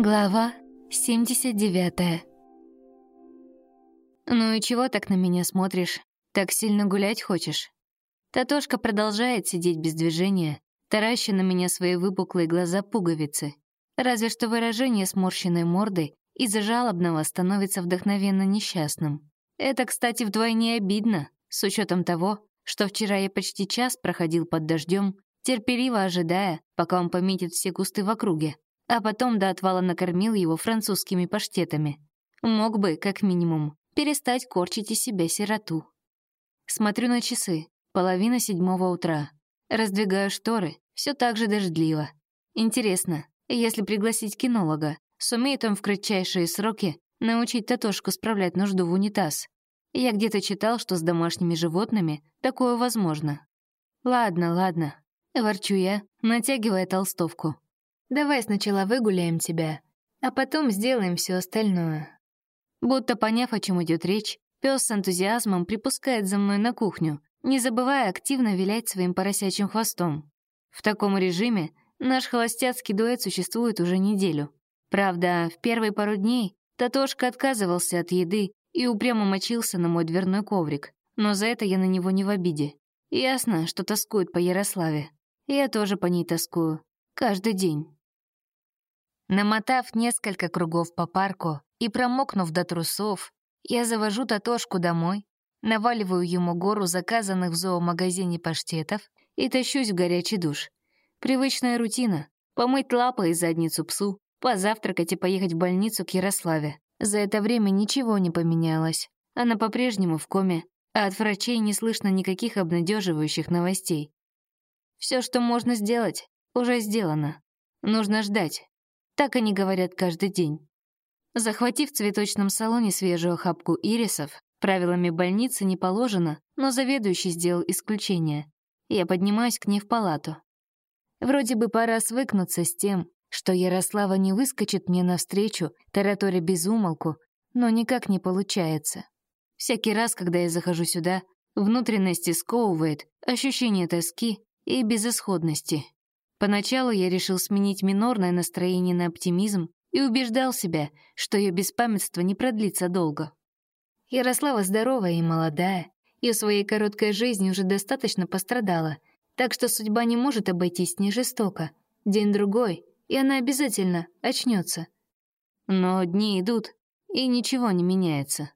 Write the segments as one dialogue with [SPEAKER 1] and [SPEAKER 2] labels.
[SPEAKER 1] Глава 79 «Ну и чего так на меня смотришь? Так сильно гулять хочешь?» Татошка продолжает сидеть без движения, тараща на меня свои выпуклые глаза пуговицы. Разве что выражение сморщенной морды из-за жалобного становится вдохновенно несчастным. Это, кстати, вдвойне обидно, с учетом того, что вчера я почти час проходил под дождем, терпеливо ожидая, пока он пометит все кусты в округе, а потом до отвала накормил его французскими паштетами. Мог бы, как минимум, перестать корчить из себя сироту. Смотрю на часы, половина седьмого утра. Раздвигаю шторы, все так же дождливо. Интересно, если пригласить кинолога, сумеет он в кратчайшие сроки научить Татошку справлять нужду в унитаз? Я где-то читал, что с домашними животными такое возможно. Ладно, ладно, ворчу я, натягивая толстовку. Давай сначала выгуляем тебя, а потом сделаем все остальное. Будто поняв, о чем идет речь, пес с энтузиазмом припускает за мной на кухню, не забывая активно вилять своим поросячьим хвостом. В таком режиме наш холостяцкий дуэт существует уже неделю. Правда, в первые пару дней Татошка отказывался от еды и упрямо мочился на мой дверной коврик, но за это я на него не в обиде. Ясно, что тоскует по Ярославе. Я тоже по ней тоскую. Каждый день. Намотав несколько кругов по парку и промокнув до трусов, я завожу Татошку домой, наваливаю ему гору заказанных в зоомагазине паштетов и тащусь в горячий душ. Привычная рутина — помыть лапы и задницу псу, позавтракать и поехать в больницу к Ярославе. За это время ничего не поменялось. Она по-прежнему в коме, а от врачей не слышно никаких обнадеживающих новостей. Все, что можно сделать, уже сделано. Нужно ждать, так они говорят каждый день. Захватив в цветочном салоне свежую охапку ирисов, правилами больницы не положено, но заведующий сделал исключение. Я поднимаюсь к ней в палату. Вроде бы пора свыкнуться с тем, что Ярослава не выскочит мне навстречу, тараторя безумолку, но никак не получается. Всякий раз, когда я захожу сюда, внутренности сковывает ощущение тоски и безысходности. Поначалу я решил сменить минорное настроение на оптимизм и убеждал себя, что ее беспамятство не продлится долго. Ярослава здоровая и молодая, и в своей короткой жизни уже достаточно пострадала, так что судьба не может обойтись не жестоко. День-другой, и она обязательно очнется. Но дни идут, и ничего не меняется.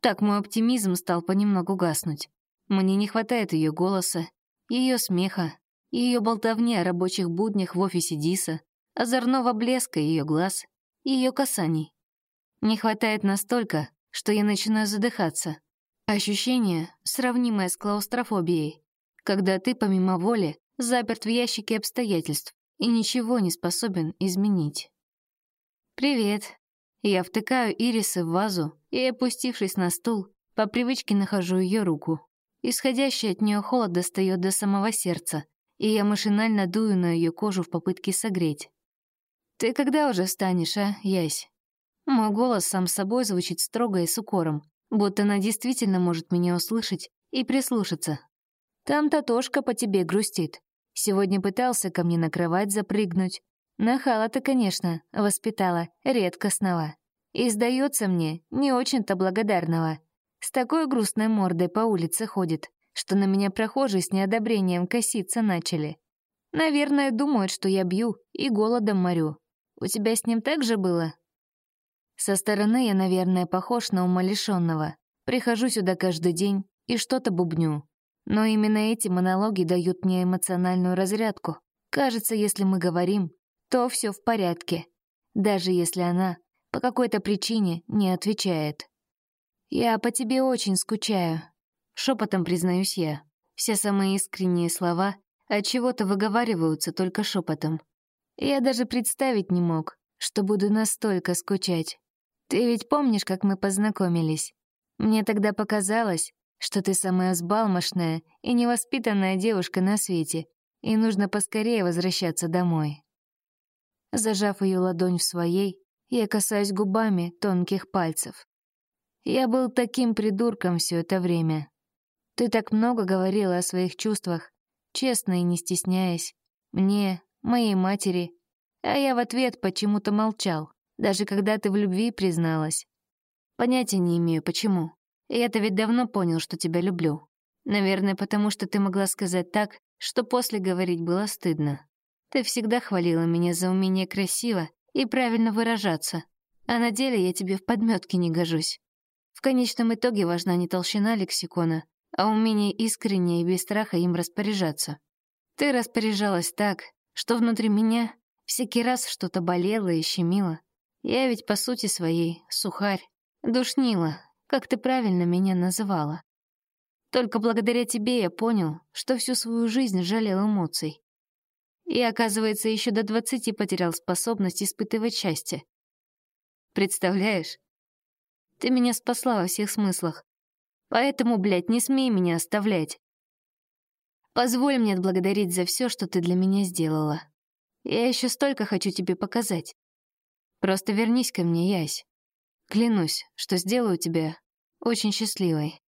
[SPEAKER 1] Так мой оптимизм стал понемногу гаснуть. Мне не хватает ее голоса, ее смеха, ее болтовни о рабочих буднях в офисе Диса, озорного блеска ее глаз, ее касаний. Не хватает настолько, что я начинаю задыхаться. Ощущение, сравнимое с клаустрофобией, когда ты, помимо воли, заперт в ящике обстоятельств и ничего не способен изменить. «Привет». Я втыкаю ирисы в вазу и, опустившись на стул, по привычке нахожу ее руку. Исходящий от нее холод достает до самого сердца, и я машинально дую на ее кожу в попытке согреть. «Ты когда уже встанешь, а, Ясь?» Мой голос сам собой звучит строго и с укором, будто она действительно может меня услышать и прислушаться. Там Татошка по тебе грустит. Сегодня пытался ко мне на кровать запрыгнуть. Нахала-то, конечно, воспитала, редкостного. И, сдается мне, не очень-то благодарного. С такой грустной мордой по улице ходит что на меня прохожие с неодобрением коситься начали. Наверное, думают, что я бью и голодом морю. У тебя с ним так же было? Со стороны я, наверное, похож на умалишенного. Прихожу сюда каждый день и что-то бубню. Но именно эти монологи дают мне эмоциональную разрядку. Кажется, если мы говорим, то все в порядке. Даже если она по какой-то причине не отвечает. «Я по тебе очень скучаю», Шепотом признаюсь я. Все самые искренние слова от чего-то выговариваются только шепотом. Я даже представить не мог, что буду настолько скучать. Ты ведь помнишь, как мы познакомились? Мне тогда показалось, что ты самая взбалмошная и невоспитанная девушка на свете, и нужно поскорее возвращаться домой. Зажав ее ладонь в своей, я касаюсь губами тонких пальцев. Я был таким придурком все это время. Ты так много говорила о своих чувствах, честно и не стесняясь. Мне, моей матери. А я в ответ почему-то молчал, даже когда ты в любви призналась. Понятия не имею, почему. Я-то ведь давно понял, что тебя люблю. Наверное, потому что ты могла сказать так, что после говорить было стыдно. Ты всегда хвалила меня за умение красиво и правильно выражаться, а на деле я тебе в подметке не гожусь. В конечном итоге важна не толщина лексикона, а умение искренне и без страха им распоряжаться. Ты распоряжалась так, что внутри меня всякий раз что-то болело и щемило. Я ведь по сути своей сухарь, душнила, как ты правильно меня называла. Только благодаря тебе я понял, что всю свою жизнь жалел эмоций. И, оказывается, еще до двадцати потерял способность испытывать счастье. Представляешь? Ты меня спасла во всех смыслах. Поэтому, блядь, не смей меня оставлять. Позволь мне отблагодарить за все, что ты для меня сделала. Я еще столько хочу тебе показать. Просто вернись ко мне, Ясь. Клянусь, что сделаю тебя очень счастливой.